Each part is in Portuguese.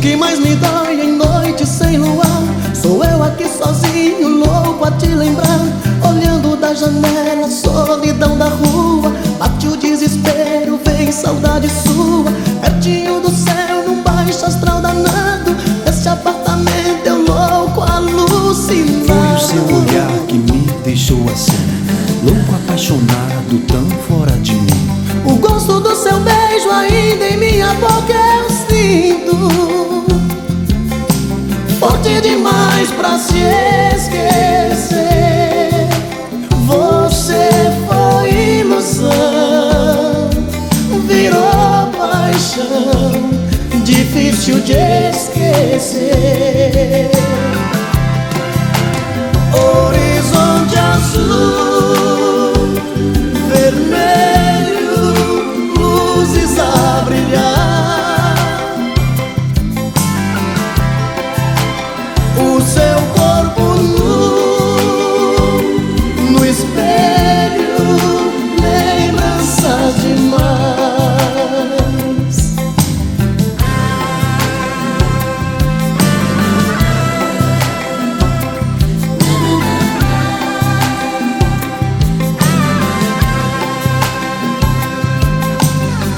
que mais me dói em noite sem luar. Sou eu aqui sozinho, louco a te lembrar. Olhando da janela, solidão da rua. Bate o desespero, vem saudade sua. Pertinho do céu, num baixo astral danado. Esse apartamento eu louco alucinado. Foi o seu olhar que me deixou assim Louco apaixonado, tão fora de mim. O gosto do seu beijo ainda em minha boca Forte demais pra se esquecer. Você foi ilusão Virou paixão Difícil de esquecer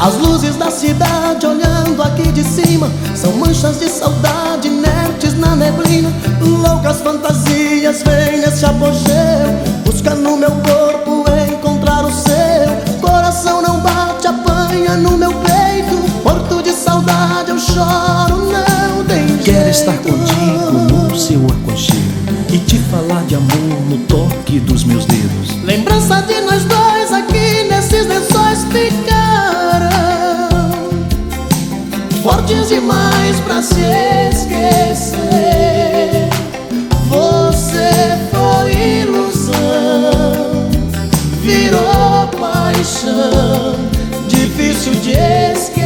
As luzes da cidade olhando aqui de cima São manchas de saudade inertes na neblina. Loucas fantasias vêm nesse apogeu. Busca no meu corpo encontrar o seu. Coração não bate, apanha no meu peito. Morto de saudade eu choro, não tem jeito. Quero estar contigo no seu aconchego E te falar de amor no toque dos meus dedos. Lembrança de demais pra se esquecer. Você foi ilusão Virou paixão Difícil de esquecer